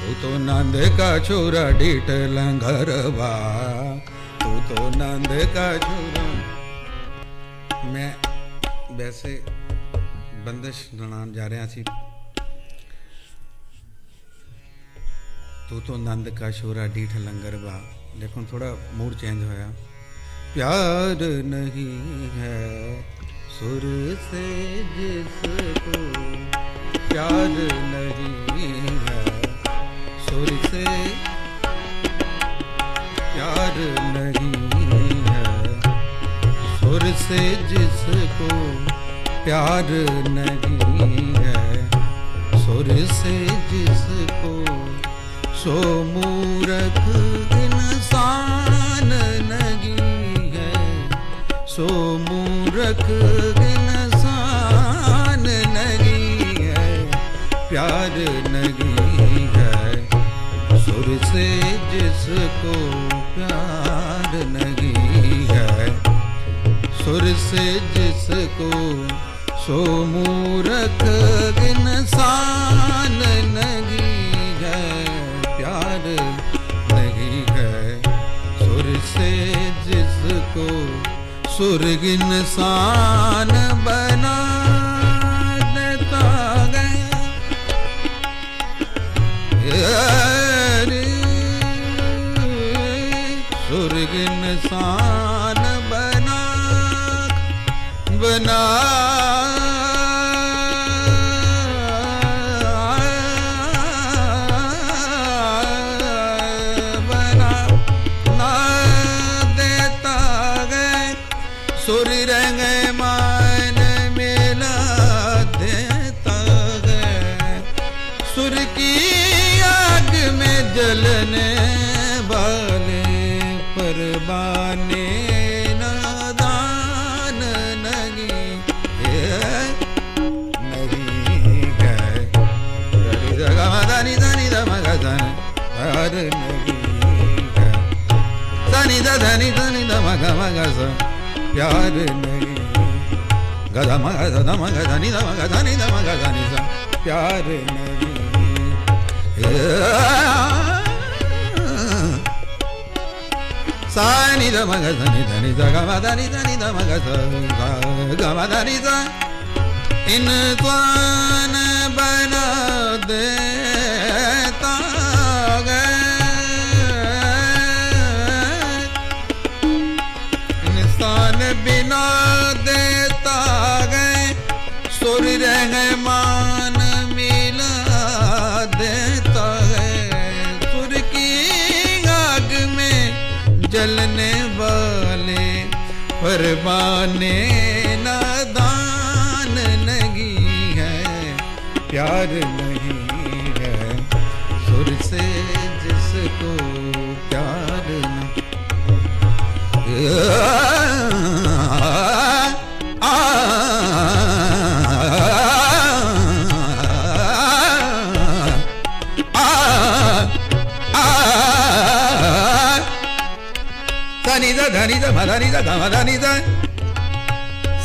तू तो नंद का छोरा डीट लंघरवा तू तो नंद का छोरा मैं वैसे बंदिश ननान जा रहा सी। तू तो नंद का छोरा डीट लंगर बा लेकिन थोड़ा मूड चेंज होया। प्यार नहीं है। सुर से जिसको प्यार नहीं है, सुर से प्यार नहीं है, सुर से जिसको प्यार नहीं है, सुर से जिसको सो मूरख इंसान सो मूरख इंसान नहीं है, प्यार नहीं है। सुर से जिसको प्यार नहीं है, सुर से जिसको सो मूरख इंसान नहीं है, प्यार नहीं है। सुर से जिसको सुर्ग इंसान बना देता गया। सुर्ग इंसान बना बना सुर रंग मान मेला देता गए सुर की आग में जलने वाले परवाने नादान है नहीं है। धनी धनी है। धनी धनी धनी धमग मग प्यार नहीं। गध मग धम धनी धमग धनी धमग धनी प्यार नहीं। सानी ध मग धनी धनी ध ग म धनी धनी ध मग ध ग म धनी ध इन त्वान बना देता रहमान मिला देता है। सुर की आग में जलने वाले परवाने नादान नहीं है। प्यार नहीं है सुर से जिसको प्यार नहीं सनी द धनी द भधनी द गधनी द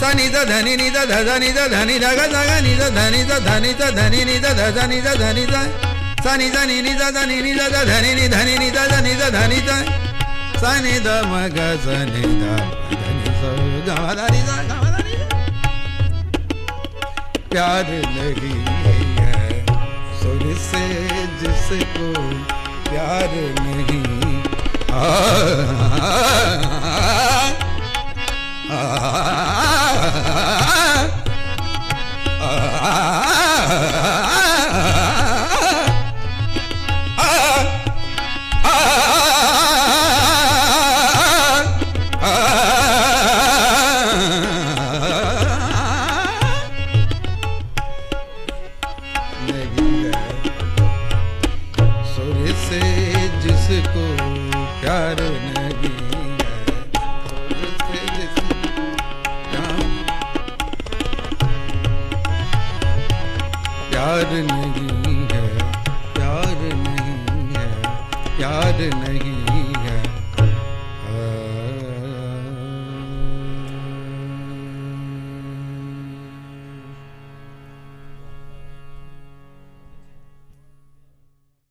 सनी द धनी नी द धधनी द धनी द गधनी द धनी द धनी द धनी नी द धधनी द धनी द सनी द नी नी द धनी नी द धधनी नी धनी नी द धनी द धनी द सनी द मग सनी द धनी स गधनी द प्यार लगी है सुर से जिसको प्यार नहीं। आ, आ, आ, आ, आ, आ, आ, आ, प्यार नहीं है। प्यार नहीं है प्यार नहीं है प्यार नहीं